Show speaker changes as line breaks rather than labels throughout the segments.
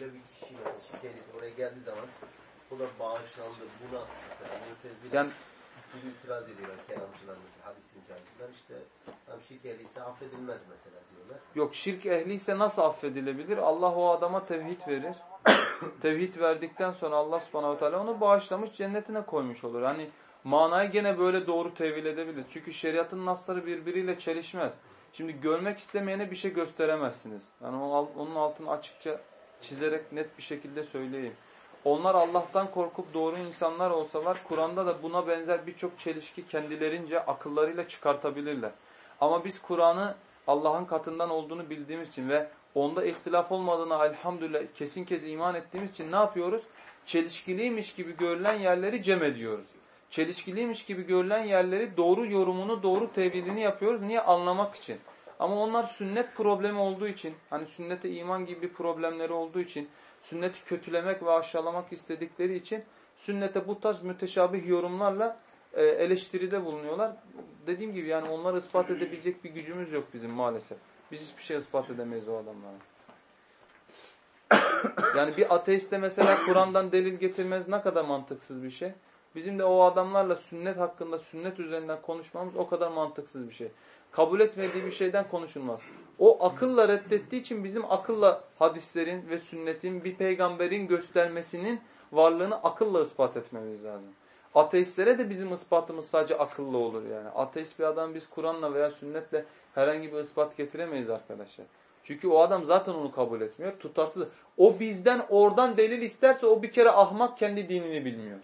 böyle bir kişi şirk ehlisi oraya geldiği zaman bu da bağışlandı. Buna mesela mutezile
Yani
gibi itiraz ediyorlar kelamcılar mesela hadis inkarcılar işte tam şirk ehlisi affedilmez mesela diyorlar.
Yok şirk ehliyse nasıl affedilebilir? Allah o adama tevhid verir. tevhid verdikten sonra Allah subhanahu teala onu bağışlamış cennetine koymuş olur. Hani manayı gene böyle doğru tevil edebilir. Çünkü şeriatın nasları birbiriyle çelişmez. Şimdi görmek istemeyene bir şey gösteremezsiniz. Yani onun altını açıkça çizerek net bir şekilde söyleyeyim. Onlar Allah'tan korkup doğru insanlar olsalar Kur'an'da da buna benzer birçok çelişki kendilerince akıllarıyla çıkartabilirler. Ama biz Kur'an'ı Allah'ın katından olduğunu bildiğimiz için ve onda ihtilaf olmadığına elhamdülillah kesin kez iman ettiğimiz için ne yapıyoruz? Çelişkiliymiş gibi görülen yerleri cem ediyoruz. Çelişkiliymiş gibi görülen yerleri doğru yorumunu, doğru tevilini yapıyoruz. Niye? Anlamak için. Ama onlar sünnet problemi olduğu için, hani sünnete iman gibi problemleri olduğu için, sünneti kötülemek ve aşağılamak istedikleri için sünnete bu tarz müteşabih yorumlarla e, eleştiride bulunuyorlar. Dediğim gibi yani onları ispat edebilecek bir gücümüz yok bizim maalesef. Biz hiçbir şey ispat edemeyiz o adamlara. Yani bir ateiste mesela Kur'an'dan delil getirmez ne kadar mantıksız bir şey. Bizim de o adamlarla sünnet hakkında, sünnet üzerinden konuşmamız o kadar mantıksız bir şey. Kabul etmediği bir şeyden konuşulmaz. O akılla reddettiği için bizim akılla hadislerin ve sünnetin bir peygamberin göstermesinin varlığını akılla ispat etmemiz lazım. Ateistlere de bizim ispatımız sadece akıllı olur yani. Ateist bir adam biz Kur'an'la veya sünnetle herhangi bir ispat getiremeyiz arkadaşlar. Çünkü o adam zaten onu kabul etmiyor. Tutarsız. O bizden oradan delil isterse o bir kere ahmak kendi dinini bilmiyor.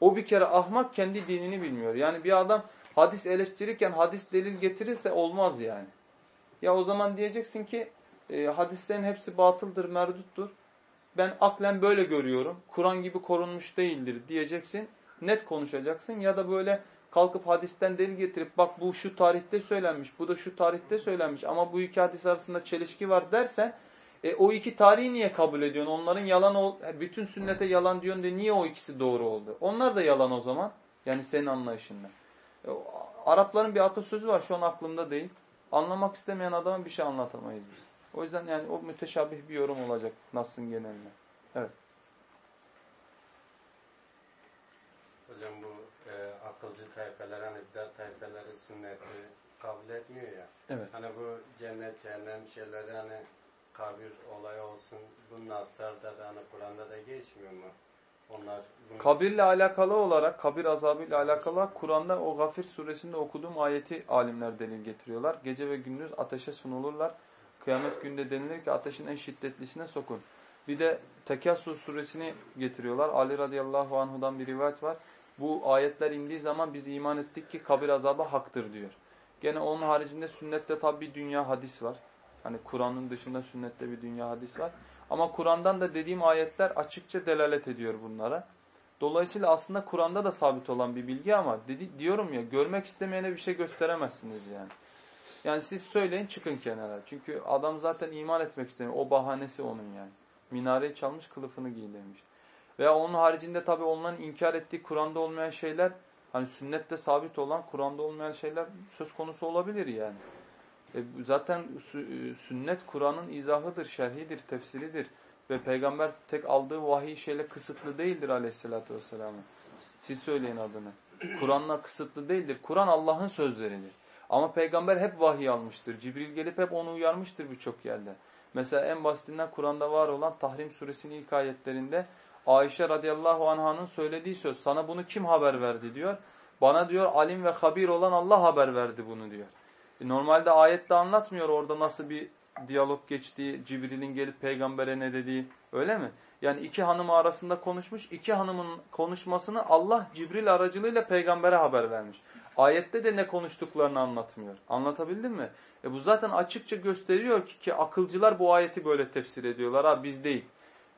O bir kere ahmak kendi dinini bilmiyor. Yani bir adam hadis eleştirirken hadis delil getirirse olmaz yani. Ya o zaman diyeceksin ki e, hadislerin hepsi batıldır, merduttur. Ben aklen böyle görüyorum. Kur'an gibi korunmuş değildir diyeceksin. Net konuşacaksın ya da böyle kalkıp hadisten delil getirip bak bu şu tarihte söylenmiş, bu da şu tarihte söylenmiş ama bu iki hadis arasında çelişki var dersen e, o iki tarihi niye kabul ediyorsun? Onların yalan ol, bütün sünnete yalan diyorsun de niye o ikisi doğru oldu? Onlar da yalan o zaman. Yani senin anlayışında. E, Arapların bir atasözü var şu an aklımda değil. Anlamak istemeyen adama bir şey anlatamayız biz. O yüzden yani o müteşabih bir yorum olacak Nas'ın geneline. Evet.
Hocam bu e, akılcı tayfeler hani bidat tayfeleri sünneti kabul etmiyor ya.
Evet.
Hani bu cennet cehennem şeyleri hani kabir olayı olsun bu naslarda da hani Kur'an'da da geçmiyor mu? Onlar.
Kabirle alakalı olarak, kabir azabıyla alakalı Kur'an'da o Gafir suresinde okuduğum ayeti alimler delil getiriyorlar. Gece ve gündüz ateşe sunulurlar. Kıyamet günde denilir ki ateşin en şiddetlisine sokun. Bir de Tekassur suresini getiriyorlar. Ali radıyallahu anhudan bir rivayet var. Bu ayetler indiği zaman biz iman ettik ki kabir azabı haktır diyor. Gene onun haricinde sünnette tabi bir dünya hadis var. Hani Kur'an'ın dışında sünnette bir dünya hadis var. Ama Kur'an'dan da dediğim ayetler açıkça delalet ediyor bunlara. Dolayısıyla aslında Kur'an'da da sabit olan bir bilgi ama dedi, diyorum ya görmek istemeyene bir şey gösteremezsiniz yani. Yani siz söyleyin çıkın kenara. Çünkü adam zaten iman etmek istemiyor. O bahanesi onun yani. Minareyi çalmış kılıfını giydirmiş. Veya onun haricinde tabi onların inkar ettiği Kur'an'da olmayan şeyler hani sünnette sabit olan Kur'an'da olmayan şeyler söz konusu olabilir yani. E, zaten e, sünnet Kur'an'ın izahıdır, şerhidir, tefsiridir. Ve peygamber tek aldığı vahiy şeyle kısıtlı değildir aleyhissalatü vesselam. Siz söyleyin adını. Kur'an'la kısıtlı değildir. Kur'an Allah'ın sözleridir. Ama peygamber hep vahiy almıştır. Cibril gelip hep onu uyarmıştır birçok yerde. Mesela en basitinden Kur'an'da var olan Tahrim suresinin ilk ayetlerinde Ayşe radıyallahu anh'ın söylediği söz. Sana bunu kim haber verdi diyor. Bana diyor alim ve habir olan Allah haber verdi bunu diyor. E, normalde ayette anlatmıyor orada nasıl bir diyalog geçtiği, Cibril'in gelip peygambere ne dediği öyle mi? Yani iki hanım arasında konuşmuş, iki hanımın konuşmasını Allah Cibril aracılığıyla peygambere haber vermiş. Ayette de ne konuştuklarını anlatmıyor. Anlatabildim mi? E bu zaten açıkça gösteriyor ki, ki akılcılar bu ayeti böyle tefsir ediyorlar. Ha biz değil.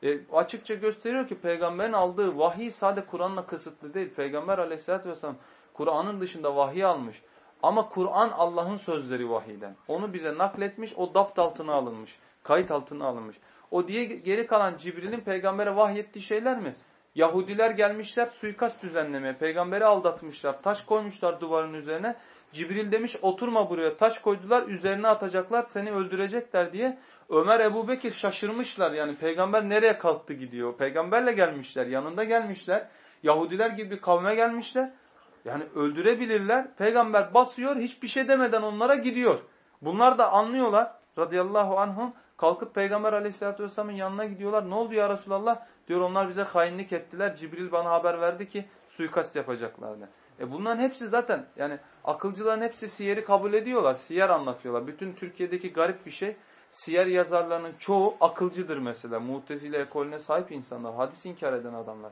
E, açıkça gösteriyor ki peygamberin aldığı vahiy sadece Kur'an'la kısıtlı değil. Peygamber aleyhissalatü vesselam Kur'an'ın dışında vahiy almış. Ama Kur'an Allah'ın sözleri vahiyden. Onu bize nakletmiş, o dapt altına alınmış. Kayıt altına alınmış. O diye geri kalan Cibril'in peygambere vahyettiği şeyler mi? Yahudiler gelmişler suikast düzenlemeye. Peygamberi aldatmışlar. Taş koymuşlar duvarın üzerine. Cibril demiş oturma buraya. Taş koydular üzerine atacaklar seni öldürecekler diye. Ömer Ebu Bekir şaşırmışlar yani peygamber nereye kalktı gidiyor. Peygamberle gelmişler yanında gelmişler. Yahudiler gibi bir kavme gelmişler. Yani öldürebilirler. Peygamber basıyor hiçbir şey demeden onlara gidiyor. Bunlar da anlıyorlar radıyallahu anhum. Kalkıp Peygamber aleyhissalatü vesselamın yanına gidiyorlar. Ne oldu ya Resulallah? Diyor onlar bize hainlik ettiler. Cibril bana haber verdi ki suikast yapacaklardı. E bunların hepsi zaten yani akılcıların hepsi siyeri kabul ediyorlar. Siyer anlatıyorlar. Bütün Türkiye'deki garip bir şey. Siyer yazarlarının çoğu akılcıdır mesela. Mutezile ekolüne sahip insanlar. Hadis inkar eden adamlar.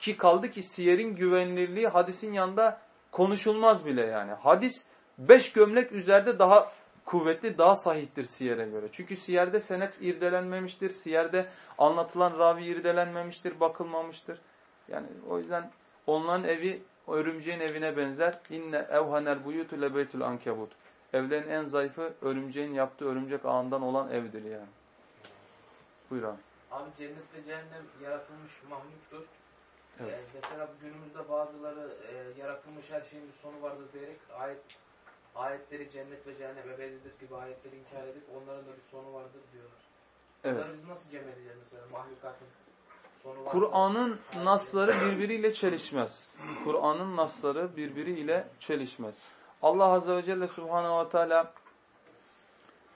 Ki kaldı ki siyerin güvenilirliği hadisin yanında konuşulmaz bile yani. Hadis beş gömlek üzerinde daha kuvvetli, daha sahihtir siyere göre. Çünkü siyerde senet irdelenmemiştir. Siyerde anlatılan ravi irdelenmemiştir, bakılmamıştır. Yani o yüzden onların evi örümceğin evine benzer. İnne evhanel buyutu lebeytul ankebut. Evlerin en zayıfı örümceğin yaptığı örümcek ağından olan evdir yani. Buyur abi.
Abi cennet ve cehennem yaratılmış mahluktur.
Evet.
Ee, mesela günümüzde bazıları e, yaratılmış her şeyin bir sonu vardır diyerek ayet ayetleri cennet ve cehennem ebedidir gibi ayetleri inkar edip onların da bir sonu vardır diyorlar.
Evet.
Bunları biz nasıl cem edeceğiz mesela mahlukatın?
Kur'an'ın nasları birbiriyle çelişmez. Kur'an'ın nasları birbiriyle çelişmez. Allah Azze ve Celle Subhanahu ve Teala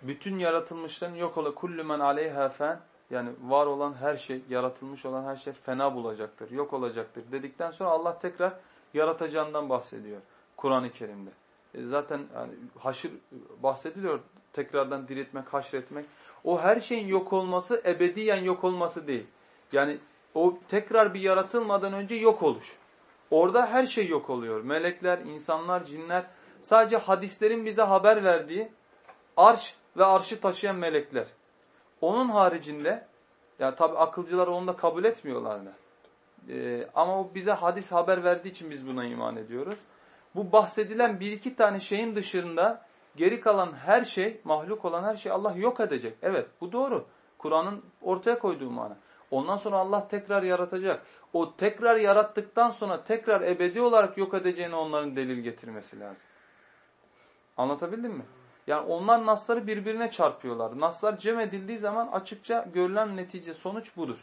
bütün yaratılmışların yok ola kullu men aleyha fen yani var olan her şey, yaratılmış olan her şey fena bulacaktır, yok olacaktır dedikten sonra Allah tekrar yaratacağından bahsediyor Kur'an-ı Kerim'de. E zaten yani haşır bahsediliyor tekrardan diriltmek, haşretmek. O her şeyin yok olması ebediyen yok olması değil. Yani o tekrar bir yaratılmadan önce yok oluş. Orada her şey yok oluyor. Melekler, insanlar, cinler. Sadece hadislerin bize haber verdiği arş ve arşı taşıyan melekler. Onun haricinde, yani tabi akılcılar onu da kabul etmiyorlar da. Ee, ama o bize hadis haber verdiği için biz buna iman ediyoruz. Bu bahsedilen bir iki tane şeyin dışında geri kalan her şey, mahluk olan her şey Allah yok edecek. Evet bu doğru. Kur'an'ın ortaya koyduğu mana. Ondan sonra Allah tekrar yaratacak. O tekrar yarattıktan sonra tekrar ebedi olarak yok edeceğini onların delil getirmesi lazım. Anlatabildim mi? Yani onlar nasları birbirine çarpıyorlar. Naslar cem edildiği zaman açıkça görülen netice sonuç budur.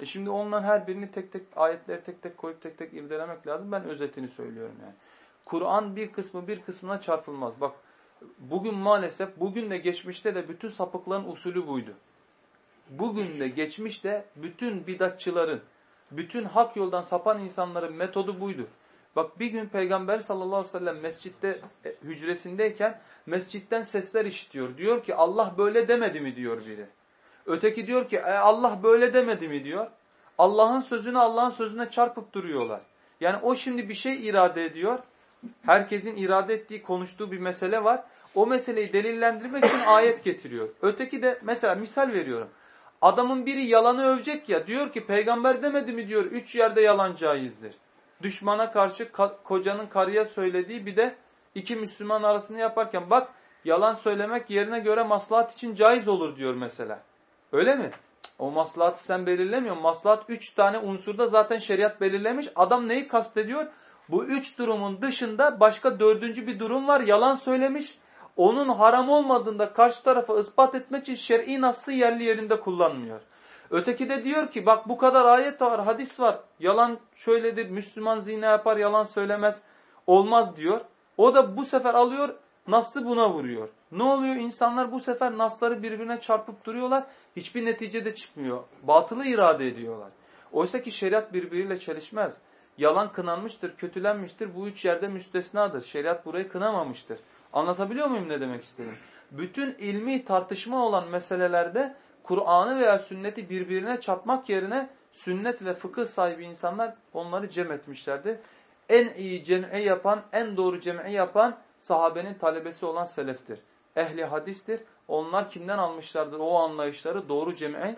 E şimdi onların her birini tek tek ayetleri tek tek koyup tek tek irdelemek lazım. Ben özetini söylüyorum yani. Kur'an bir kısmı bir kısmına çarpılmaz. Bak bugün maalesef bugün de geçmişte de bütün sapıkların usulü buydu. Bugün de geçmişte bütün bidatçıların, bütün hak yoldan sapan insanların metodu buydu. Bak bir gün Peygamber sallallahu aleyhi ve sellem mescitte e, hücresindeyken mescitten sesler işitiyor. Diyor ki Allah böyle demedi mi diyor biri. Öteki diyor ki e, Allah böyle demedi mi diyor. Allah'ın sözünü Allah'ın sözüne çarpıp duruyorlar. Yani o şimdi bir şey irade ediyor. Herkesin irade ettiği, konuştuğu bir mesele var. O meseleyi delillendirmek için ayet getiriyor. Öteki de mesela misal veriyorum. Adamın biri yalanı övecek ya diyor ki peygamber demedi mi diyor üç yerde yalan caizdir. Düşmana karşı kocanın karıya söylediği bir de iki Müslüman arasını yaparken bak yalan söylemek yerine göre maslahat için caiz olur diyor mesela. Öyle mi? O maslahatı sen belirlemiyorsun. Maslahat üç tane unsurda zaten şeriat belirlemiş. Adam neyi kastediyor? Bu üç durumun dışında başka dördüncü bir durum var. Yalan söylemiş. Onun haram olmadığında karşı tarafa ispat etmek için şer'i nasıl yerli yerinde kullanmıyor. Öteki de diyor ki bak bu kadar ayet var, hadis var. Yalan şöyledir, Müslüman zina yapar, yalan söylemez, olmaz diyor. O da bu sefer alıyor, Nas'ı buna vuruyor. Ne oluyor? İnsanlar bu sefer Nas'ları birbirine çarpıp duruyorlar. Hiçbir netice de çıkmıyor. Batılı irade ediyorlar. Oysa ki şeriat birbiriyle çelişmez. Yalan kınanmıştır, kötülenmiştir. Bu üç yerde müstesnadır. Şeriat burayı kınamamıştır. Anlatabiliyor muyum ne demek istedim? Bütün ilmi tartışma olan meselelerde Kur'an'ı veya sünneti birbirine çarpmak yerine sünnet ve fıkıh sahibi insanlar onları cem etmişlerdi. En iyi cem'i yapan, en doğru cem'i yapan sahabenin talebesi olan seleftir. Ehli hadistir. Onlar kimden almışlardır o anlayışları? Doğru cem'i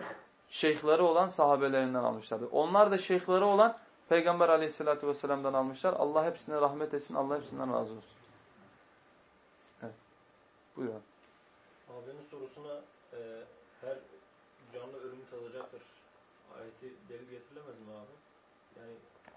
şeyhleri olan sahabelerinden almışlardır. Onlar da şeyhleri olan Peygamber aleyhissalatü vesselam'dan almışlar. Allah hepsine rahmet etsin. Allah hepsinden razı olsun. Evet. Buyurun.
Abinin sorusuna e, her canlı ölümü tadacaktır. Ayeti delil getirilemez mi abi? Yani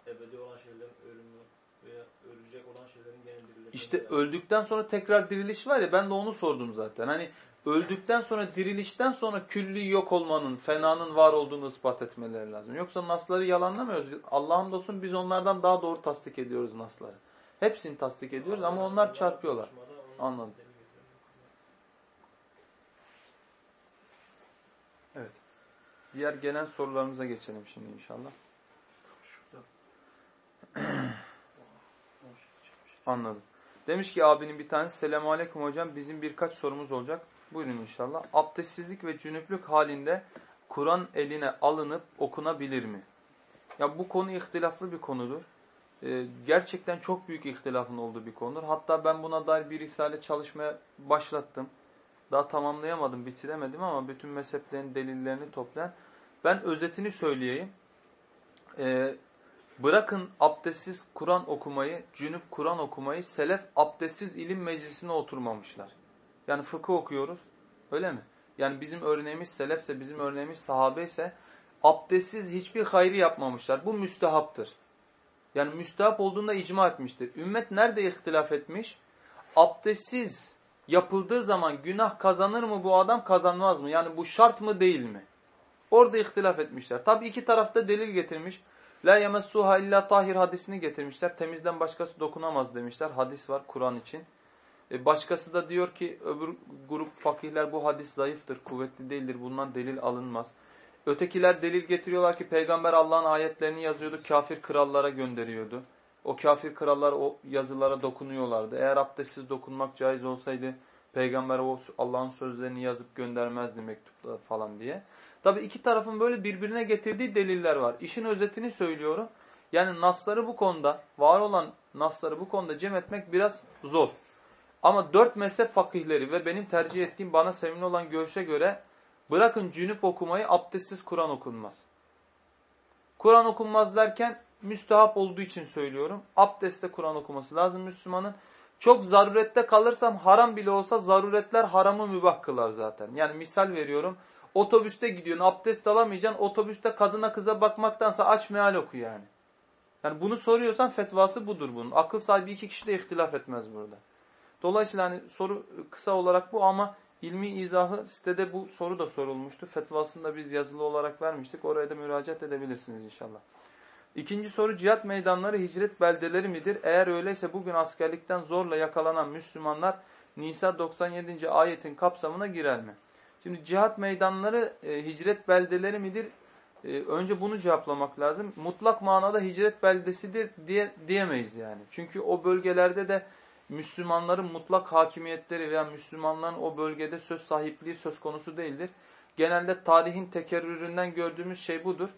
ebedi olan şeylerin ölümü veya ölecek olan şeylerin gene dirilmesi.
İşte öldükten sonra tekrar diriliş var ya ben de onu sordum zaten. Hani öldükten sonra dirilişten sonra külli yok olmanın, fenanın var olduğunu ispat etmeleri lazım. Yoksa nasları yalanlamıyoruz. Allah'ın dostum biz onlardan daha doğru tasdik ediyoruz nasları. Hepsini tasdik ediyoruz ama onlar çarpıyorlar. Anladım. Evet. Diğer gelen sorularımıza geçelim şimdi inşallah. Anladım. Demiş ki abinin bir tanesi Selamun Aleyküm hocam bizim birkaç sorumuz olacak. Buyurun inşallah. Abdestsizlik ve cünüplük halinde Kur'an eline alınıp okunabilir mi? Ya bu konu ihtilaflı bir konudur. Ee, gerçekten çok büyük ihtilafın olduğu bir konudur. Hatta ben buna dair bir risale çalışmaya başlattım. Daha tamamlayamadım, bitiremedim ama bütün mezheplerin delillerini toplayan. Ben özetini söyleyeyim. Ee, bırakın abdestsiz Kur'an okumayı, cünüp Kur'an okumayı, selef abdestsiz ilim meclisine oturmamışlar. Yani fıkıh okuyoruz. Öyle mi? Yani bizim örneğimiz selefse, bizim örneğimiz sahabe ise abdestsiz hiçbir hayrı yapmamışlar. Bu müstehaptır. Yani müstehap olduğunda icma etmiştir. Ümmet nerede ihtilaf etmiş? Abdestsiz yapıldığı zaman günah kazanır mı bu adam kazanmaz mı? Yani bu şart mı değil mi? Orada ihtilaf etmişler. Tabi iki tarafta delil getirmiş. La yemessuha illa tahir hadisini getirmişler. Temizden başkası dokunamaz demişler. Hadis var Kur'an için. E başkası da diyor ki öbür grup fakihler bu hadis zayıftır, kuvvetli değildir. Bundan delil alınmaz. Ötekiler delil getiriyorlar ki peygamber Allah'ın ayetlerini yazıyordu, kafir krallara gönderiyordu. O kafir krallar o yazılara dokunuyorlardı. Eğer abdestsiz dokunmak caiz olsaydı peygamber Allah'ın sözlerini yazıp göndermezdi mektuplar falan diye. Tabi iki tarafın böyle birbirine getirdiği deliller var. İşin özetini söylüyorum. Yani nasları bu konuda, var olan nasları bu konuda cem etmek biraz zor. Ama dört mezhep fakihleri ve benim tercih ettiğim bana sevimli olan görüşe göre bırakın cünüp okumayı abdestsiz Kur'an okunmaz. Kur'an okunmaz derken müstehap olduğu için söylüyorum. Abdestte Kur'an okuması lazım Müslümanın. Çok zarurette kalırsam haram bile olsa zaruretler haramı mübah kılar zaten. Yani misal veriyorum. Otobüste gidiyorsun abdest alamayacaksın. Otobüste kadına kıza bakmaktansa aç meal oku yani. Yani bunu soruyorsan fetvası budur bunun. Akıl sahibi iki kişi de ihtilaf etmez burada. Dolayısıyla hani soru kısa olarak bu ama ilmi izahı sitede bu soru da sorulmuştu. Fetvasını da biz yazılı olarak vermiştik. Oraya da müracaat edebilirsiniz inşallah. İkinci soru cihat meydanları hicret beldeleri midir? Eğer öyleyse bugün askerlikten zorla yakalanan Müslümanlar Nisa 97. ayetin kapsamına girer mi? Şimdi cihat meydanları e, hicret beldeleri midir? E, önce bunu cevaplamak lazım. Mutlak manada hicret beldesidir diye diyemeyiz yani. Çünkü o bölgelerde de Müslümanların mutlak hakimiyetleri veya Müslümanların o bölgede söz sahipliği söz konusu değildir. Genelde tarihin tekerrüründen gördüğümüz şey budur.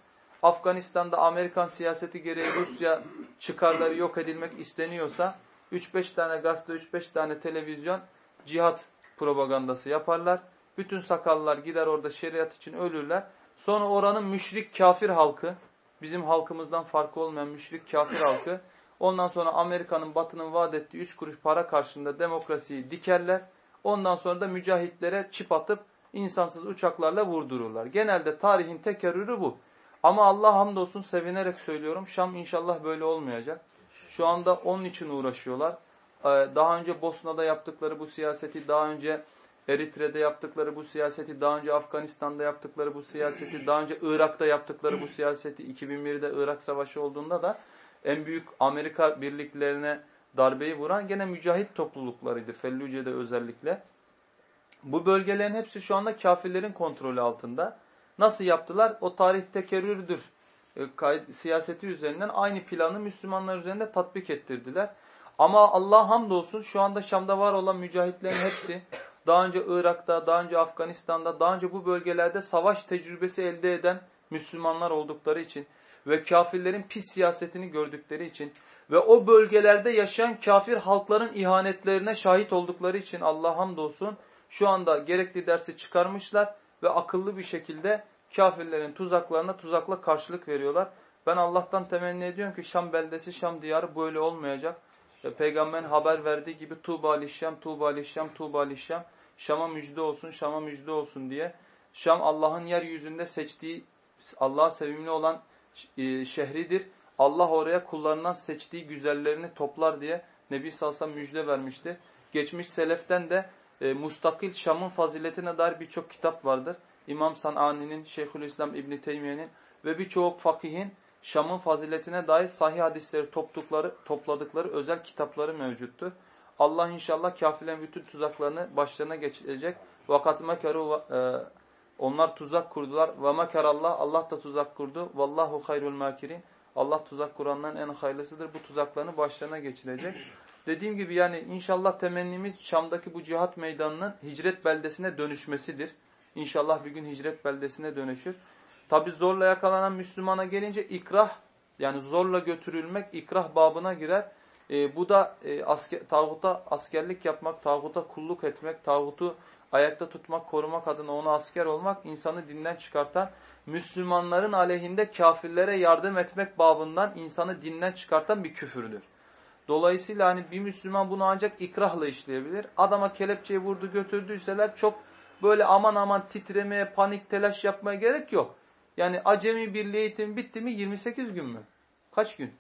Afganistan'da Amerikan siyaseti gereği Rusya çıkarları yok edilmek isteniyorsa 3-5 tane gazete, 3-5 tane televizyon cihat propagandası yaparlar. Bütün sakallar gider orada şeriat için ölürler. Sonra oranın müşrik kafir halkı, bizim halkımızdan farkı olmayan müşrik kafir halkı Ondan sonra Amerika'nın batının vaat ettiği 3 kuruş para karşılığında demokrasiyi dikerler. Ondan sonra da mücahitlere çip atıp insansız uçaklarla vurdururlar. Genelde tarihin tekerrürü bu. Ama Allah hamdolsun sevinerek söylüyorum. Şam inşallah böyle olmayacak. Şu anda onun için uğraşıyorlar. Ee, daha önce Bosna'da yaptıkları bu siyaseti, daha önce Eritre'de yaptıkları bu siyaseti, daha önce Afganistan'da yaptıkları bu siyaseti, daha önce Irak'ta yaptıkları bu siyaseti, 2001'de Irak Savaşı olduğunda da en büyük Amerika birliklerine darbeyi vuran gene mücahit topluluklarıydı. Fellüce'de özellikle. Bu bölgelerin hepsi şu anda kafirlerin kontrolü altında. Nasıl yaptılar? O tarih tekerrürdür. E, siyaseti üzerinden aynı planı Müslümanlar üzerinde tatbik ettirdiler. Ama Allah hamdolsun şu anda Şam'da var olan mücahitlerin hepsi daha önce Irak'ta, daha önce Afganistan'da, daha önce bu bölgelerde savaş tecrübesi elde eden Müslümanlar oldukları için ve kafirlerin pis siyasetini gördükleri için ve o bölgelerde yaşayan kafir halkların ihanetlerine şahit oldukları için Allah hamdolsun şu anda gerekli dersi çıkarmışlar ve akıllı bir şekilde kafirlerin tuzaklarına tuzakla karşılık veriyorlar. Ben Allah'tan temenni ediyorum ki Şam beldesi, Şam diyarı böyle olmayacak. Peygamberin haber verdiği gibi Tuğba lişşam, Tuğba lişşam, Tuğba lişşam. Şam'a müjde olsun, Şam'a müjde olsun diye. Şam Allah'ın yeryüzünde seçtiği, Allah'a sevimli olan e, şehridir. Allah oraya kullarından seçtiği güzellerini toplar diye Nebi Salsam müjde vermişti. Geçmiş seleften de e, mustakil Şam'ın faziletine dair birçok kitap vardır. İmam San'ani'nin, Şeyhülislam İbn Teymiye'nin ve birçok fakihin Şam'ın faziletine dair sahih hadisleri toptukları, topladıkları özel kitapları mevcuttur. Allah inşallah kafirlerin bütün tuzaklarını başlarına geçirecek. Vakat mekaru e, onlar tuzak kurdular. Ve mekarallah Allah da tuzak kurdu. Vallahu hayrul makirin. Allah tuzak kuranların en hayırlısıdır. Bu tuzaklarını başlarına geçirecek. Dediğim gibi yani inşallah temennimiz Şam'daki bu cihat meydanının hicret beldesine dönüşmesidir. İnşallah bir gün hicret beldesine dönüşür. Tabi zorla yakalanan Müslümana gelince ikrah yani zorla götürülmek ikrah babına girer. E, bu da e, asker, tağuta askerlik yapmak, tağuta kulluk etmek, tağutu ayakta tutmak, korumak adına ona asker olmak insanı dinden çıkartan, Müslümanların aleyhinde kafirlere yardım etmek babından insanı dinden çıkartan bir küfürdür. Dolayısıyla hani bir Müslüman bunu ancak ikrahla işleyebilir. Adama kelepçeyi vurdu götürdüyseler çok böyle aman aman titremeye, panik, telaş yapmaya gerek yok. Yani acemi bir eğitim bitti mi 28 gün mü? Kaç gün?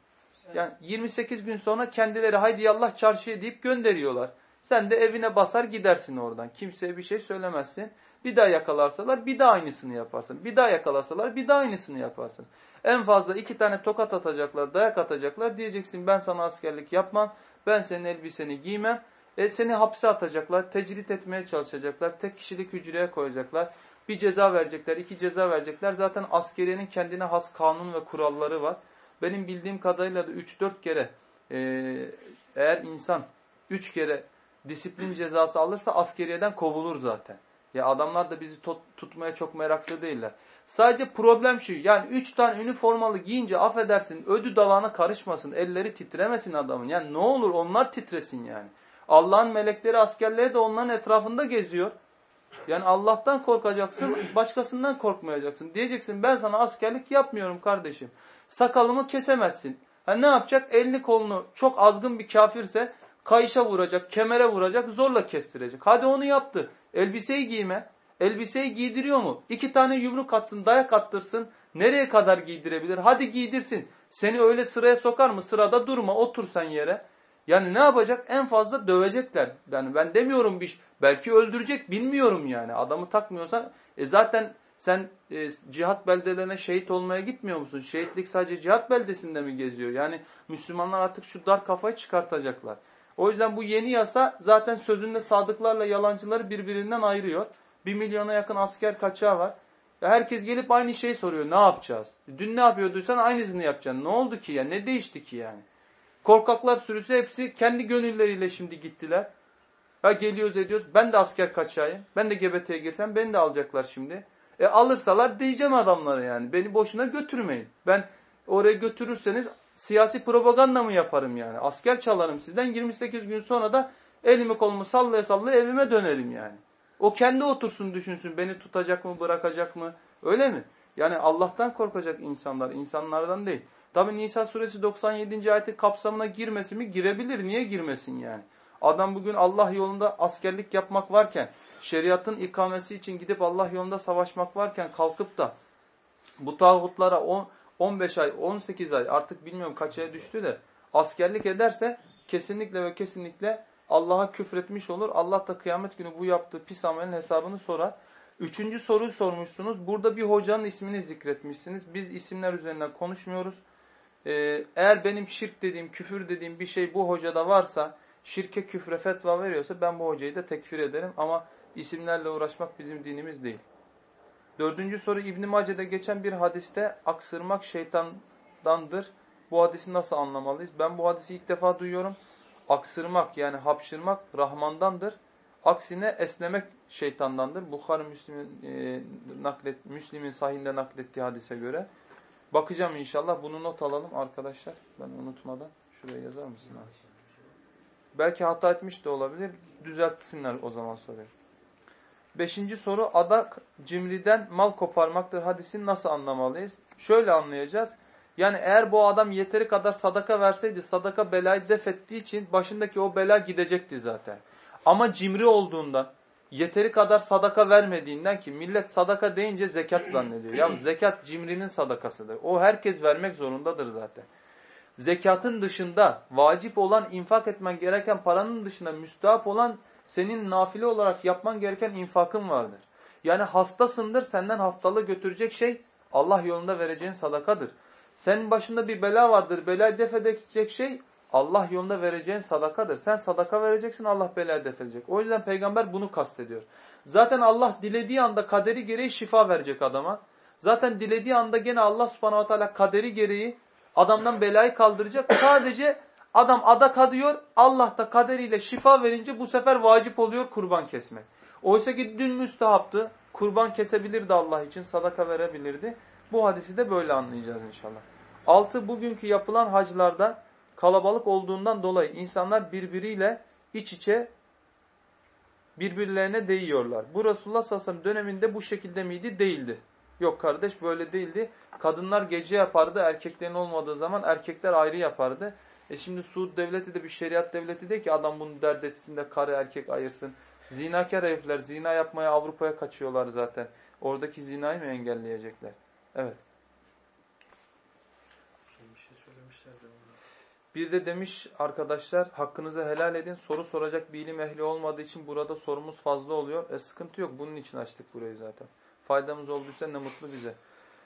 Yani 28 gün sonra kendileri haydi yallah çarşıya deyip gönderiyorlar. Sen de evine basar gidersin oradan. Kimseye bir şey söylemezsin. Bir daha yakalarsalar bir daha aynısını yaparsın. Bir daha yakalarsalar bir daha aynısını yaparsın. En fazla iki tane tokat atacaklar, dayak atacaklar. Diyeceksin ben sana askerlik yapmam. Ben senin elbiseni giymem. E seni hapse atacaklar, tecrit etmeye çalışacaklar. Tek kişilik hücreye koyacaklar. Bir ceza verecekler, iki ceza verecekler. Zaten askeriyenin kendine has kanun ve kuralları var. Benim bildiğim kadarıyla da 3-4 kere e, eğer insan 3 kere disiplin cezası alırsa askeriyeden kovulur zaten. Ya adamlar da bizi tutmaya çok meraklı değiller. Sadece problem şu. Yani üç tane üniformalı giyince affedersin ödü dalağına karışmasın. Elleri titremesin adamın. Yani ne olur onlar titresin yani. Allah'ın melekleri askerleri de onların etrafında geziyor. Yani Allah'tan korkacaksın, başkasından korkmayacaksın. Diyeceksin ben sana askerlik yapmıyorum kardeşim. Sakalımı kesemezsin. Ha ne yapacak? Elini kolunu çok azgın bir kafirse kayışa vuracak, kemere vuracak, zorla kestirecek. Hadi onu yaptı. Elbiseyi giyme. Elbiseyi giydiriyor mu? İki tane yumruk atsın, dayak attırsın. Nereye kadar giydirebilir? Hadi giydirsin. Seni öyle sıraya sokar mı? Sırada durma, otur sen yere. Yani ne yapacak? En fazla dövecekler. Yani ben demiyorum bir Belki öldürecek bilmiyorum yani. Adamı takmıyorsan e zaten sen e, cihat beldelerine şehit olmaya gitmiyor musun? Şehitlik sadece cihat beldesinde mi geziyor? Yani Müslümanlar artık şu dar kafayı çıkartacaklar. O yüzden bu yeni yasa zaten sözünde sadıklarla yalancıları birbirinden ayırıyor. Bir milyona yakın asker kaçağı var. Herkes gelip aynı şeyi soruyor. Ne yapacağız? Dün ne yapıyorduysan aynısını yapacaksın. Ne oldu ki ya? Ne değişti ki yani? Korkaklar sürüsü hepsi kendi gönülleriyle şimdi gittiler. Ya geliyoruz ediyoruz. Ben de asker kaçayım. Ben de GBT'ye girsem beni de alacaklar şimdi. E alırsalar diyeceğim adamlara yani. Beni boşuna götürmeyin. Ben oraya götürürseniz siyasi propaganda mı yaparım yani? Asker çalarım sizden 28 gün sonra da elimi kolumu sallaya sallaya evime dönerim yani. O kendi otursun düşünsün beni tutacak mı bırakacak mı? Öyle mi? Yani Allah'tan korkacak insanlar, insanlardan değil. Tabi Nisa suresi 97. ayeti kapsamına girmesi mi? Girebilir. Niye girmesin yani? Adam bugün Allah yolunda askerlik yapmak varken, şeriatın ikamesi için gidip Allah yolunda savaşmak varken kalkıp da bu tağutlara 10, 15 ay, 18 ay artık bilmiyorum kaç aya düştü de askerlik ederse kesinlikle ve kesinlikle Allah'a küfretmiş olur. Allah da kıyamet günü bu yaptığı pis amelin hesabını sorar. Üçüncü soruyu sormuşsunuz. Burada bir hocanın ismini zikretmişsiniz. Biz isimler üzerinden konuşmuyoruz. Ee, eğer benim şirk dediğim, küfür dediğim bir şey bu hocada varsa, şirke küfre fetva veriyorsa ben bu hocayı da tekfir ederim. Ama isimlerle uğraşmak bizim dinimiz değil. Dördüncü soru İbn-i Mace'de geçen bir hadiste aksırmak şeytandandır. Bu hadisi nasıl anlamalıyız? Ben bu hadisi ilk defa duyuyorum. Aksırmak yani hapşırmak Rahman'dandır. Aksine esnemek şeytandandır. Bukhari Müslim'in e, naklet, Müslim'in sahinde naklettiği hadise göre. Bakacağım inşallah. Bunu not alalım arkadaşlar. Ben unutmadan. Şuraya yazar mısın? Belki hata etmiş de olabilir. Düzeltsinler o zaman soruyu. Beşinci soru adak cimriden mal koparmaktır hadisini nasıl anlamalıyız? Şöyle anlayacağız. Yani eğer bu adam yeteri kadar sadaka verseydi sadaka belayı def ettiği için başındaki o bela gidecekti zaten. Ama cimri olduğundan yeteri kadar sadaka vermediğinden ki millet sadaka deyince zekat zannediyor. Ya zekat cimrinin sadakasıdır. O herkes vermek zorundadır zaten. Zekatın dışında vacip olan infak etmen gereken paranın dışında müstahap olan senin nafile olarak yapman gereken infakın vardır. Yani hastasındır, senden hastalığı götürecek şey Allah yolunda vereceğin sadakadır. Senin başında bir bela vardır, belayı def edecek şey Allah yolunda vereceğin sadakadır. Sen sadaka vereceksin, Allah belayı def edecek. O yüzden peygamber bunu kastediyor. Zaten Allah dilediği anda kaderi gereği şifa verecek adama. Zaten dilediği anda gene Allah subhanahu teala kaderi gereği adamdan belayı kaldıracak. Sadece adam adak adıyor, Allah da kaderiyle şifa verince bu sefer vacip oluyor kurban kesmek. Oysa ki dün müstahaptı. Kurban kesebilirdi Allah için, sadaka verebilirdi. Bu hadisi de böyle anlayacağız inşallah. Altı, bugünkü yapılan haclarda kalabalık olduğundan dolayı insanlar birbiriyle iç içe birbirlerine değiyorlar. Bu Resulullah sallallahu döneminde bu şekilde miydi? Değildi. Yok kardeş böyle değildi. Kadınlar gece yapardı, erkeklerin olmadığı zaman erkekler ayrı yapardı. E şimdi Suud devleti de bir şeriat devleti değil ki adam bunu dert etsin de karı erkek ayırsın. Zinakar herifler zina yapmaya Avrupa'ya kaçıyorlar zaten. Oradaki zinayı mı engelleyecekler? Evet.
Bir şey.
Bir de demiş arkadaşlar hakkınızı helal edin. Soru soracak bir ilim ehli olmadığı için burada sorumuz fazla oluyor. E sıkıntı yok. Bunun için açtık burayı zaten. Faydamız olduysa ne mutlu bize.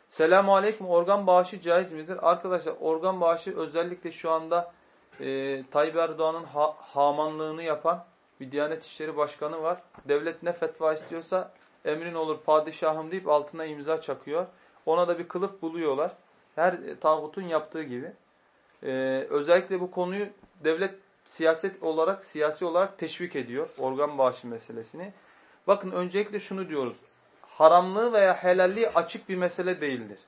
Selamun Aleyküm. Organ bağışı caiz midir? Arkadaşlar organ bağışı özellikle şu anda e, Tayyip Erdoğan'ın ha hamanlığını yapan bir Diyanet İşleri Başkanı var. Devlet ne fetva istiyorsa emrin olur padişahım deyip altına imza çakıyor. Ona da bir kılıf buluyorlar. Her e, tağutun yaptığı gibi. Ee, özellikle bu konuyu devlet siyaset olarak, siyasi olarak teşvik ediyor. Organ bağışı meselesini. Bakın öncelikle şunu diyoruz. Haramlığı veya helalliği açık bir mesele değildir.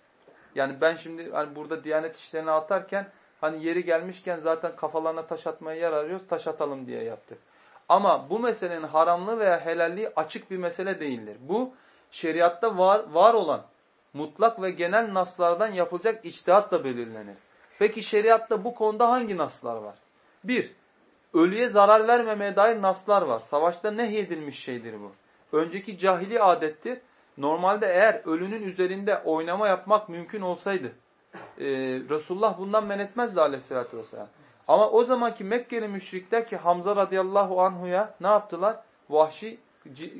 Yani ben şimdi hani burada Diyanet işlerini atarken hani yeri gelmişken zaten kafalarına taş atmaya yer arıyoruz. Taş atalım diye yaptık. Ama bu meselenin haramlığı veya helalliği açık bir mesele değildir. Bu şeriatta var, var olan mutlak ve genel naslardan yapılacak içtihatla belirlenir. Peki şeriatta bu konuda hangi naslar var? Bir, ölüye zarar vermemeye dair naslar var. Savaşta nehyedilmiş şeydir bu. Önceki cahili adettir. Normalde eğer ölünün üzerinde oynama yapmak mümkün olsaydı, e, Resulullah bundan men etmezdi aleyhissalatü vesselam. Ama o zamanki Mekkeli müşrikler ki Hamza radıyallahu anhuya ne yaptılar? Vahşi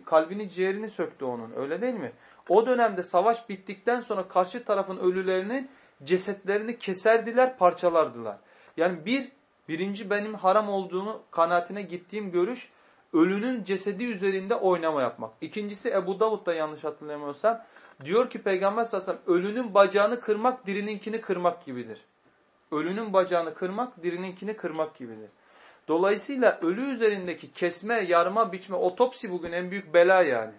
kalbini ciğerini söktü onun öyle değil mi? O dönemde savaş bittikten sonra karşı tarafın ölülerinin cesetlerini keserdiler, parçalardılar. Yani bir, birinci benim haram olduğunu kanaatine gittiğim görüş, ölünün cesedi üzerinde oynama yapmak. İkincisi Ebu Davud'da yanlış hatırlamıyorsam, diyor ki Peygamber sallallahu aleyhi ve sellem, ölünün bacağını kırmak dirininkini kırmak gibidir. Ölünün bacağını kırmak dirininkini kırmak gibidir. Dolayısıyla ölü üzerindeki kesme, yarma, biçme, otopsi bugün en büyük bela yani.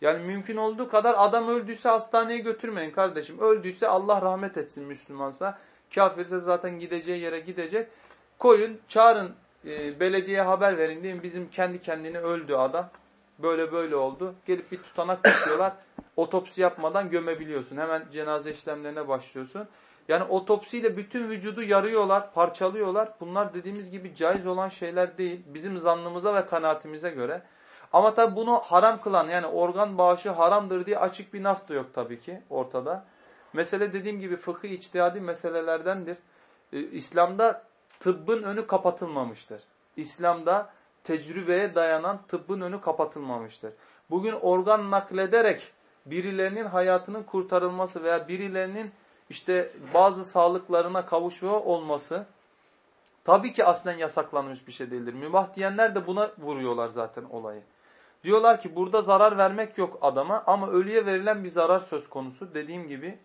Yani mümkün olduğu kadar adam öldüyse hastaneye götürmeyin kardeşim. Öldüyse Allah rahmet etsin Müslümansa. Kafirse zaten gideceği yere gidecek. Koyun, çağırın e, belediyeye haber verin diyeyim bizim kendi kendine öldü adam. Böyle böyle oldu. Gelip bir tutanak tutuyorlar. Otopsi yapmadan gömebiliyorsun. Hemen cenaze işlemlerine başlıyorsun. Yani otopsiyle bütün vücudu yarıyorlar, parçalıyorlar. Bunlar dediğimiz gibi caiz olan şeyler değil. Bizim zannımıza ve kanaatimize göre. Ama tabi bunu haram kılan yani organ bağışı haramdır diye açık bir nas da yok tabii ki ortada. Mesele dediğim gibi fıkıh içtihadi meselelerdendir. Ee, İslam'da tıbbın önü kapatılmamıştır. İslam'da tecrübeye dayanan tıbbın önü kapatılmamıştır. Bugün organ naklederek birilerinin hayatının kurtarılması veya birilerinin işte bazı sağlıklarına kavuşuyor olması tabii ki aslen yasaklanmış bir şey değildir. Mübah diyenler de buna vuruyorlar zaten olayı. Diyorlar ki burada zarar vermek yok adama ama ölüye verilen bir zarar söz konusu. Dediğim gibi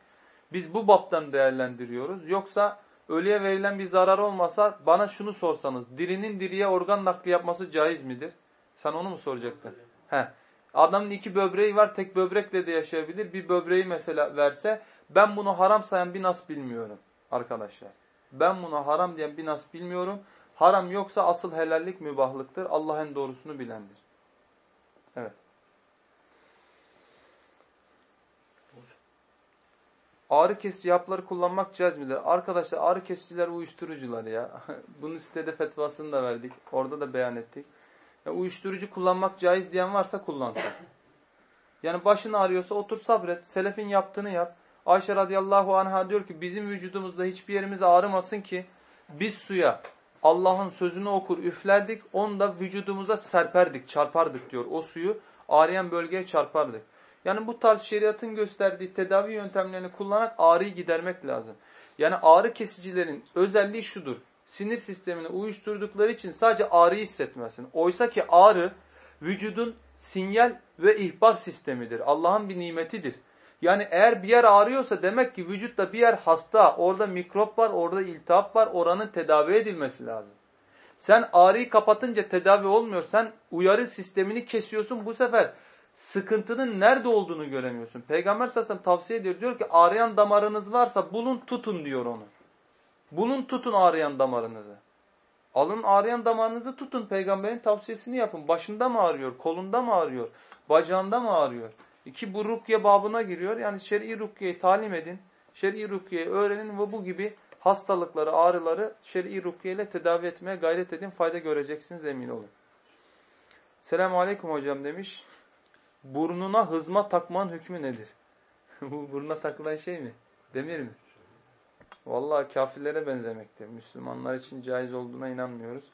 biz bu baptan değerlendiriyoruz. Yoksa ölüye verilen bir zarar olmasa bana şunu sorsanız dirinin diriye organ nakli yapması caiz midir? Sen onu mu soracaksın? He. Adamın iki böbreği var tek böbrekle de yaşayabilir. Bir böbreği mesela verse ben bunu haram sayan bir nas bilmiyorum arkadaşlar. Ben bunu haram diyen bir nas bilmiyorum. Haram yoksa asıl helallik mübahlıktır. Allah en doğrusunu bilendir. Evet. Ağrı kesici hapları kullanmak caiz midir? Arkadaşlar ağrı kesiciler uyuşturucular ya. Bunun sitede fetvasını da verdik. Orada da beyan ettik. Ya, uyuşturucu kullanmak caiz diyen varsa kullansın. Yani başın ağrıyorsa otur sabret. Selefin yaptığını yap. Ayşe radıyallahu anha diyor ki bizim vücudumuzda hiçbir yerimiz ağrımasın ki biz suya Allah'ın sözünü okur üflerdik onu da vücudumuza serperdik çarpardık diyor. O suyu ağrıyan bölgeye çarpardık. Yani bu tarz şeriatın gösterdiği tedavi yöntemlerini kullanarak ağrıyı gidermek lazım. Yani ağrı kesicilerin özelliği şudur. Sinir sistemini uyuşturdukları için sadece ağrıyı hissetmesin. Oysa ki ağrı vücudun sinyal ve ihbar sistemidir. Allah'ın bir nimetidir. Yani eğer bir yer ağrıyorsa demek ki vücutta bir yer hasta, orada mikrop var, orada iltihap var, oranın tedavi edilmesi lazım. Sen ağrıyı kapatınca tedavi olmuyor. Sen uyarı sistemini kesiyorsun. Bu sefer sıkıntının nerede olduğunu göremiyorsun. Peygamber sallallahu tavsiye ediyor. Diyor ki ağrıyan damarınız varsa bulun tutun diyor onu. Bulun tutun ağrıyan damarınızı. Alın ağrıyan damarınızı tutun. Peygamberin tavsiyesini yapın. Başında mı ağrıyor? Kolunda mı ağrıyor? Bacağında mı ağrıyor? İki bu rukye babına giriyor. Yani şer'i rukyeyi talim edin. Şer'i rukyeyi öğrenin ve bu gibi hastalıkları, ağrıları şer'i rukye ile tedavi etmeye gayret edin. Fayda göreceksiniz emin olun. Selamun Aleyküm hocam demiş. Burnuna hızma takmanın hükmü nedir? Bu burnuna takılan şey mi? Demir mi? Vallahi kafirlere benzemekte. Müslümanlar için caiz olduğuna inanmıyoruz.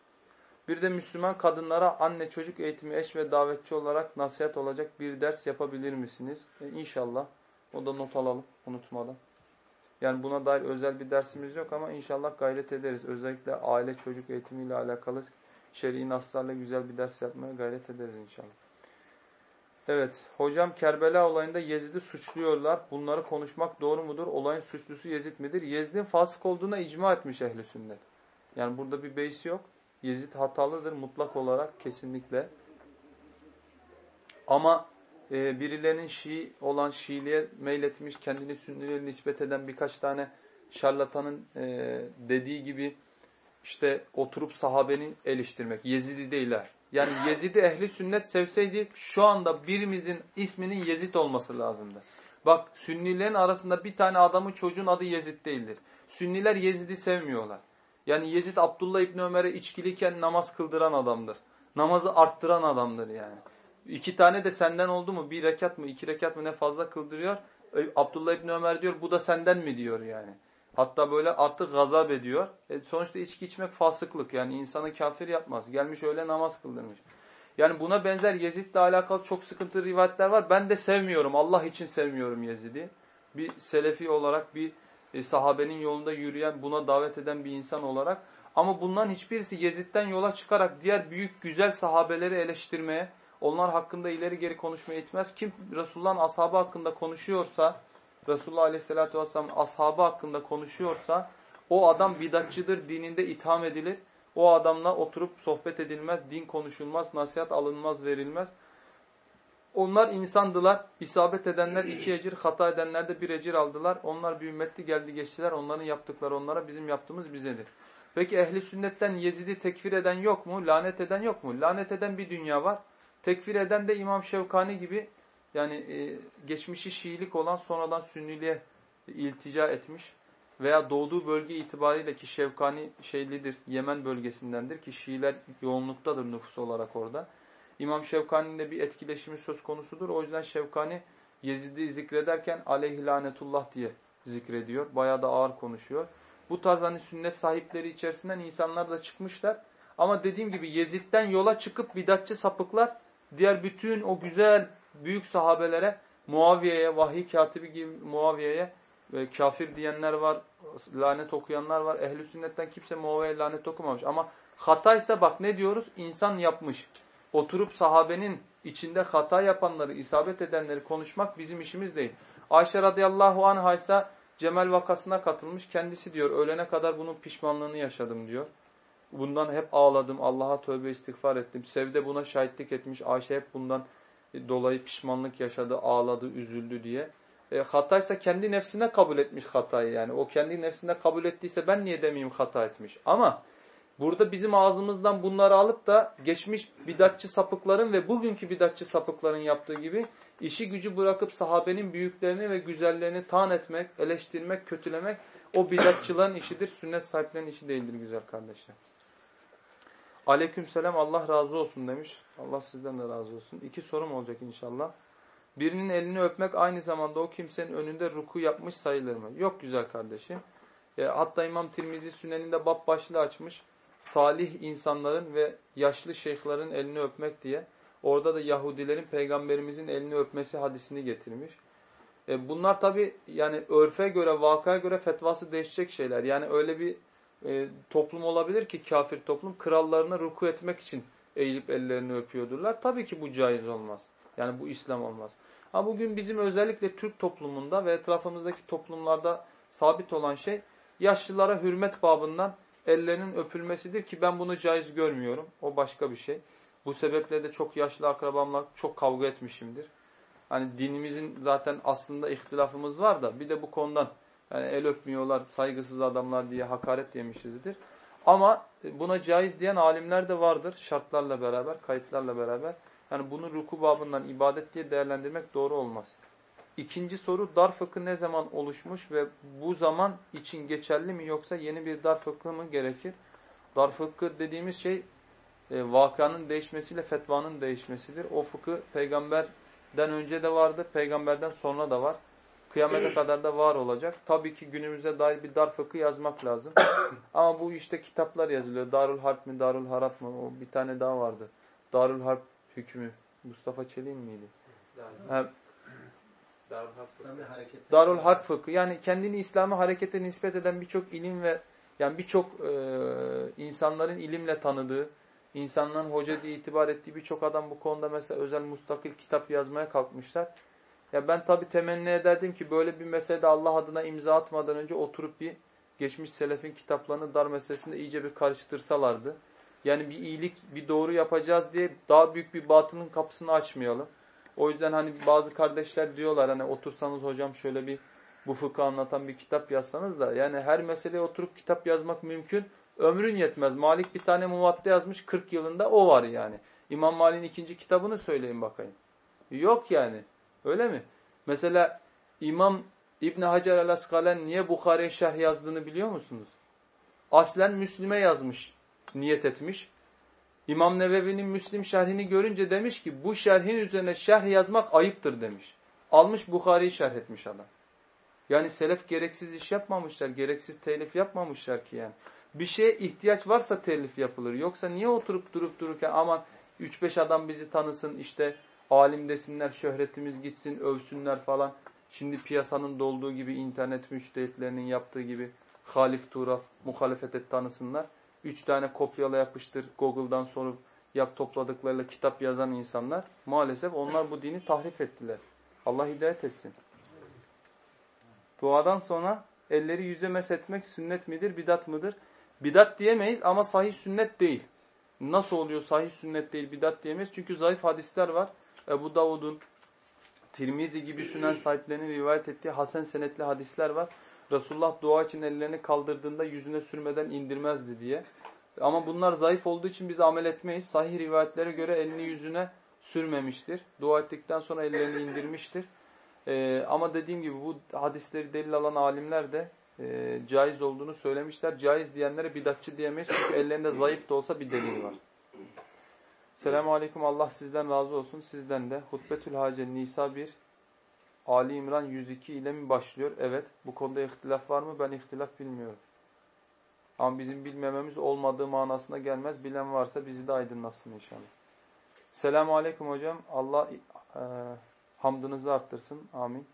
Bir de Müslüman kadınlara anne çocuk eğitimi eş ve davetçi olarak nasihat olacak bir ders yapabilir misiniz? E, inşallah. O da not alalım unutmadan. Yani buna dair özel bir dersimiz yok ama inşallah gayret ederiz. Özellikle aile çocuk eğitimiyle alakalı şer'i naslarla güzel bir ders yapmaya gayret ederiz inşallah. Evet, hocam Kerbela olayında Yezid'i suçluyorlar. Bunları konuşmak doğru mudur? Olayın suçlusu Yezid midir? Yezid'in fasık olduğuna icma etmiş ehli sünnet. Yani burada bir beis yok. Yezid hatalıdır mutlak olarak kesinlikle. Ama e, birilerinin Şii olan Şiiliğe meyletmiş, kendini Sünniliğe nispet eden birkaç tane şarlatanın e, dediği gibi işte oturup sahabenin eleştirmek. Yezidi değiller. Yani Yezid'i ehli sünnet sevseydi şu anda birimizin isminin Yezid olması lazımdı. Bak Sünnilerin arasında bir tane adamın çocuğun adı Yezid değildir. Sünniler Yezid'i sevmiyorlar. Yani Yezid Abdullah İbni Ömer'e içkiliyken namaz kıldıran adamdır. Namazı arttıran adamdır yani. İki tane de senden oldu mu? Bir rekat mı, iki rekat mı ne fazla kıldırıyor. Abdullah İbni Ömer diyor bu da senden mi diyor yani. Hatta böyle artık gazap ediyor. E sonuçta içki içmek fasıklık. Yani insanı kafir yapmaz. Gelmiş öyle namaz kıldırmış. Yani buna benzer Yezid'le alakalı çok sıkıntılı rivayetler var. Ben de sevmiyorum. Allah için sevmiyorum Yezid'i. Bir selefi olarak bir e, sahabenin yolunda yürüyen, buna davet eden bir insan olarak. Ama bunların hiçbirisi Yezid'den yola çıkarak diğer büyük güzel sahabeleri eleştirmeye, onlar hakkında ileri geri konuşmaya itmez. Kim Resulullah'ın ashabı hakkında konuşuyorsa, Resulullah Aleyhisselatü Vesselam ashabı hakkında konuşuyorsa, o adam bidatçıdır, dininde itham edilir. O adamla oturup sohbet edilmez, din konuşulmaz, nasihat alınmaz, verilmez. Onlar insandılar. İsabet edenler iki ecir, hata edenler de bir ecir aldılar. Onlar bir ümmetti geldi geçtiler. Onların yaptıkları onlara, bizim yaptığımız bizedir. Peki ehli sünnetten Yezid'i tekfir eden yok mu? Lanet eden yok mu? Lanet eden bir dünya var. Tekfir eden de İmam Şevkani gibi yani e, geçmişi Şiilik olan sonradan Sünniliğe iltica etmiş veya doğduğu bölge itibariyle ki Şevkani şeylidir, Yemen bölgesindendir ki Şiiler yoğunluktadır nüfus olarak orada. İmam Şevkani'nin de bir etkileşimi söz konusudur. O yüzden Şevkani Yezid'i zikrederken aleyhi lanetullah diye zikrediyor. Bayağı da ağır konuşuyor. Bu tarz hani sünnet sahipleri içerisinden insanlar da çıkmışlar. Ama dediğim gibi Yezid'den yola çıkıp bidatçı sapıklar diğer bütün o güzel büyük sahabelere Muaviye'ye, vahiy katibi gibi Muaviye'ye e, kafir diyenler var, lanet okuyanlar var. Ehli sünnetten kimse Muaviye'ye lanet okumamış. Ama hataysa bak ne diyoruz? İnsan yapmış oturup sahabenin içinde hata yapanları, isabet edenleri konuşmak bizim işimiz değil. Ayşe radıyallahu anh'a ise Cemel vakasına katılmış. Kendisi diyor ölene kadar bunun pişmanlığını yaşadım diyor. Bundan hep ağladım. Allah'a tövbe istiğfar ettim. Sevde buna şahitlik etmiş. Ayşe hep bundan dolayı pişmanlık yaşadı, ağladı, üzüldü diye. E, hataysa kendi nefsine kabul etmiş hatayı yani. O kendi nefsine kabul ettiyse ben niye demeyeyim hata etmiş. Ama Burada bizim ağzımızdan bunları alıp da geçmiş bidatçı sapıkların ve bugünkü bidatçı sapıkların yaptığı gibi işi gücü bırakıp sahabenin büyüklerini ve güzellerini tan etmek, eleştirmek, kötülemek o bidatçıların işidir. Sünnet sahiplerinin işi değildir güzel kardeşler. Aleykümselam Allah razı olsun demiş. Allah sizden de razı olsun. İki sorum olacak inşallah. Birinin elini öpmek aynı zamanda o kimsenin önünde ruku yapmış sayılır mı? Yok güzel kardeşim. E, hatta İmam Tirmizi Sünen'inde bab başlığı açmış salih insanların ve yaşlı şeyhlerin elini öpmek diye. Orada da Yahudilerin peygamberimizin elini öpmesi hadisini getirmiş. E bunlar tabi yani örfe göre, vakaya göre fetvası değişecek şeyler. Yani öyle bir e, toplum olabilir ki kafir toplum krallarına ruku etmek için eğilip ellerini öpüyordurlar. Tabii ki bu caiz olmaz. Yani bu İslam olmaz. Ha bugün bizim özellikle Türk toplumunda ve etrafımızdaki toplumlarda sabit olan şey yaşlılara hürmet babından ellerinin öpülmesidir ki ben bunu caiz görmüyorum. O başka bir şey. Bu sebeple de çok yaşlı akrabamla çok kavga etmişimdir. Hani dinimizin zaten aslında ihtilafımız var da bir de bu konudan yani el öpmüyorlar saygısız adamlar diye hakaret yemişizdir. Ama buna caiz diyen alimler de vardır şartlarla beraber, kayıtlarla beraber. Yani bunu ruku babından ibadet diye değerlendirmek doğru olmaz. İkinci soru dar fıkı ne zaman oluşmuş ve bu zaman için geçerli mi yoksa yeni bir dar fıkı mı gerekir? Dar fıkı dediğimiz şey e, vakanın değişmesiyle fetvanın değişmesidir. O fıkı peygamberden önce de vardı, peygamberden sonra da var. Kıyamete kadar da var olacak. Tabii ki günümüze dair bir dar fıkı yazmak lazım. Ama bu işte kitaplar yazılıyor. Darul Harp mi, Darul Harap mı? O bir tane daha vardı. Darul Harp hükmü. Mustafa Çelik'in miydi? Ha,
İslami hareket.
Darul Harp fıkı. Yani kendini İslami harekete nispet eden birçok ilim ve yani birçok e, insanların ilimle tanıdığı, insanların hoca diye itibar ettiği birçok adam bu konuda mesela özel mustakil kitap yazmaya kalkmışlar. Ya ben tabi temenni ederdim ki böyle bir meselede Allah adına imza atmadan önce oturup bir geçmiş selefin kitaplarını dar meselesinde iyice bir karıştırsalardı. Yani bir iyilik, bir doğru yapacağız diye daha büyük bir batının kapısını açmayalım. O yüzden hani bazı kardeşler diyorlar hani otursanız hocam şöyle bir bu fıkı anlatan bir kitap yazsanız da yani her meseleye oturup kitap yazmak mümkün. Ömrün yetmez. Malik bir tane muvatte yazmış 40 yılında o var yani. İmam Malik'in ikinci kitabını söyleyin bakayım. Yok yani. Öyle mi? Mesela İmam İbn Hacer el-Askalen niye Bukhari'ye şerh yazdığını biliyor musunuz? Aslen Müslim'e yazmış, niyet etmiş. İmam Nevevi'nin Müslim şerhini görünce demiş ki bu şerhin üzerine şerh yazmak ayıptır demiş. Almış Bukhari'yi şerh etmiş adam. Yani selef gereksiz iş yapmamışlar, gereksiz telif yapmamışlar ki yani. Bir şeye ihtiyaç varsa telif yapılır. Yoksa niye oturup durup dururken aman 3-5 adam bizi tanısın işte alim desinler, şöhretimiz gitsin, övsünler falan. Şimdi piyasanın dolduğu gibi internet müştehitlerinin yaptığı gibi halif turaf, muhalefet et tanısınlar. Üç tane kopyala yapıştır, Google'dan sorup yap topladıklarıyla kitap yazan insanlar maalesef onlar bu dini tahrif ettiler. Allah hidayet etsin. Duadan sonra elleri yüze mesetmek sünnet midir, bidat mıdır? Bidat diyemeyiz ama sahih sünnet değil. Nasıl oluyor sahih sünnet değil, bidat diyemeyiz? Çünkü zayıf hadisler var. Ebu Davud'un, Tirmizi gibi sünen sahiplerinin rivayet ettiği hasen senetli hadisler var. Resulullah dua için ellerini kaldırdığında yüzüne sürmeden indirmezdi diye. Ama bunlar zayıf olduğu için biz amel etmeyiz. Sahih rivayetlere göre elini yüzüne sürmemiştir. Dua ettikten sonra ellerini indirmiştir. Ee, ama dediğim gibi bu hadisleri delil alan alimler de e, caiz olduğunu söylemişler. Caiz diyenlere bidatçı diyemeyiz. Çünkü ellerinde zayıf da olsa bir delil var. Selamun Aleyküm. Allah sizden razı olsun. Sizden de. Hutbetül Hace Nisa 1 Ali İmran 102 ile mi başlıyor? Evet. Bu konuda ihtilaf var mı? Ben ihtilaf bilmiyorum. Ama bizim bilmememiz olmadığı manasına gelmez. Bilen varsa bizi de aydınlatsın inşallah. Selamun Aleyküm hocam. Allah e, hamdınızı arttırsın. Amin.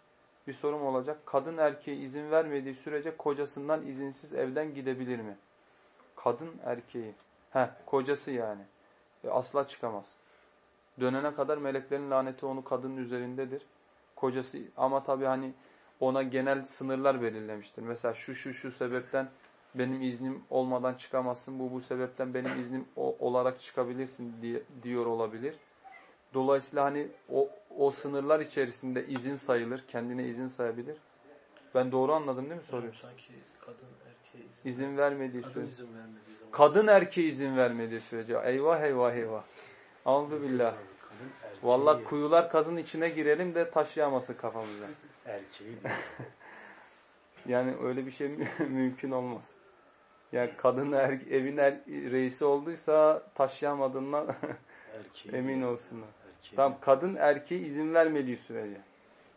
Bir sorum olacak. Kadın erkeğe izin vermediği sürece kocasından izinsiz evden gidebilir mi? Kadın erkeği. He, kocası yani. E, asla çıkamaz. Dönene kadar meleklerin laneti onu kadının üzerindedir. Kocası ama tabi hani ona genel sınırlar belirlemiştir. Mesela şu şu şu sebepten benim iznim olmadan çıkamazsın. Bu bu sebepten benim iznim olarak çıkabilirsin diye, diyor olabilir. Dolayısıyla hani o, o sınırlar içerisinde izin sayılır. Kendine izin sayabilir. Ben doğru anladım değil mi soruyorsun?
Sanki kadın
izin, vermediği
kadın
sürece.
izin vermediği zaman.
Kadın erkeğe izin vermediği sürece. Eyvah eyvah eyvah. Aldı billah. Vallahi kuyular kazın içine girelim de taş yağmasın kafamıza.
Erkeği
Yani öyle bir şey mümkün olmaz. Yani kadın er, evin er, reisi olduysa taş yağmadığından
erkeği
emin olsunlar.
Erkeği,
Tamam kadın erkeğe izin vermediği sürece.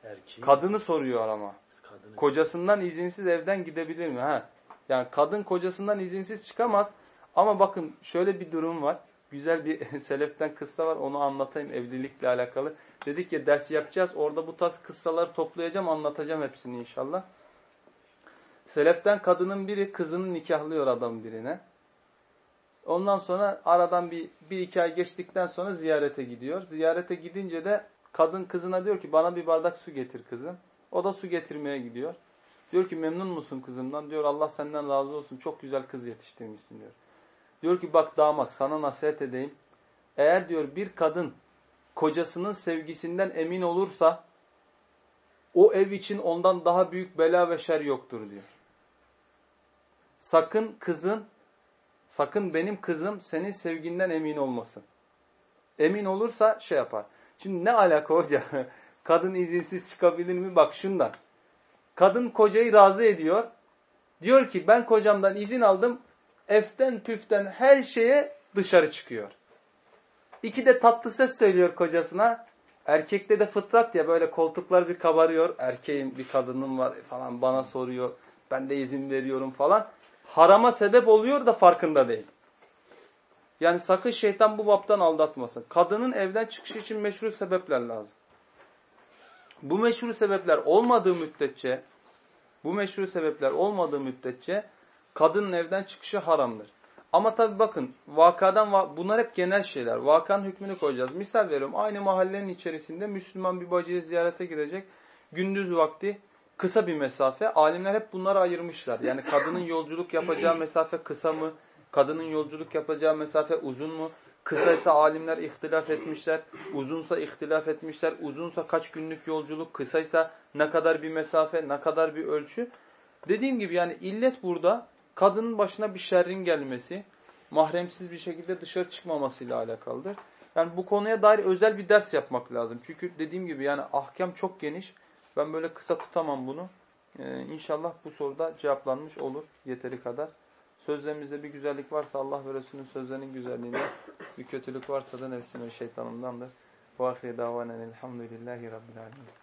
erkeği
Kadını soruyor ama.
kadını
Kocasından izinsiz evden gidebilir mi? Ha. Yani kadın kocasından izinsiz çıkamaz Ama bakın şöyle bir durum var. Güzel bir seleften kıssa var. Onu anlatayım evlilikle alakalı. Dedik ya ders yapacağız. Orada bu tarz kıssaları toplayacağım. Anlatacağım hepsini inşallah. Seleften kadının biri kızını nikahlıyor adam birine. Ondan sonra aradan bir, bir iki ay geçtikten sonra ziyarete gidiyor. Ziyarete gidince de kadın kızına diyor ki bana bir bardak su getir kızım. O da su getirmeye gidiyor. Diyor ki memnun musun kızımdan? Diyor Allah senden razı olsun. Çok güzel kız yetiştirmişsin diyor. Diyor ki bak damat sana nasihat edeyim. Eğer diyor bir kadın kocasının sevgisinden emin olursa o ev için ondan daha büyük bela ve şer yoktur diyor. Sakın kızın, sakın benim kızım senin sevginden emin olmasın. Emin olursa şey yapar. Şimdi ne alaka hoca? Kadın izinsiz çıkabilir mi? Bak şundan. Kadın kocayı razı ediyor. Diyor ki ben kocamdan izin aldım. Eften püften her şeye dışarı çıkıyor. İki de tatlı söz söylüyor kocasına. Erkekte de fıtrat ya böyle koltuklar bir kabarıyor. Erkeğin bir kadının var falan bana soruyor. Ben de izin veriyorum falan. Harama sebep oluyor da farkında değil. Yani sakın şeytan bu baptan aldatmasın. Kadının evden çıkışı için meşru sebepler lazım. Bu meşru sebepler olmadığı müddetçe bu meşru sebepler olmadığı müddetçe kadının evden çıkışı haramdır. Ama tabi bakın vakadan bunlar hep genel şeyler. Vakanın hükmünü koyacağız. Misal veriyorum aynı mahallenin içerisinde Müslüman bir bacıyı ziyarete gidecek. Gündüz vakti kısa bir mesafe. Alimler hep bunları ayırmışlar. Yani kadının yolculuk yapacağı mesafe kısa mı? Kadının yolculuk yapacağı mesafe uzun mu? Kısaysa alimler ihtilaf etmişler. Uzunsa ihtilaf etmişler. Uzunsa kaç günlük yolculuk? Kısaysa ne kadar bir mesafe? Ne kadar bir ölçü? Dediğim gibi yani illet burada kadının başına bir şerrin gelmesi, mahremsiz bir şekilde dışarı çıkmamasıyla alakalıdır. Yani bu konuya dair özel bir ders yapmak lazım. Çünkü dediğim gibi yani ahkam çok geniş. Ben böyle kısa tutamam bunu. Ee, inşallah bu soruda cevaplanmış olur yeteri kadar. Sözlerimizde bir güzellik varsa Allah ve Resulünün sözlerinin güzelliğinde, bir kötülük varsa da nefsin ve şeytanımdandır. Bu ahire davanen elhamdülillahi rabbil alemin.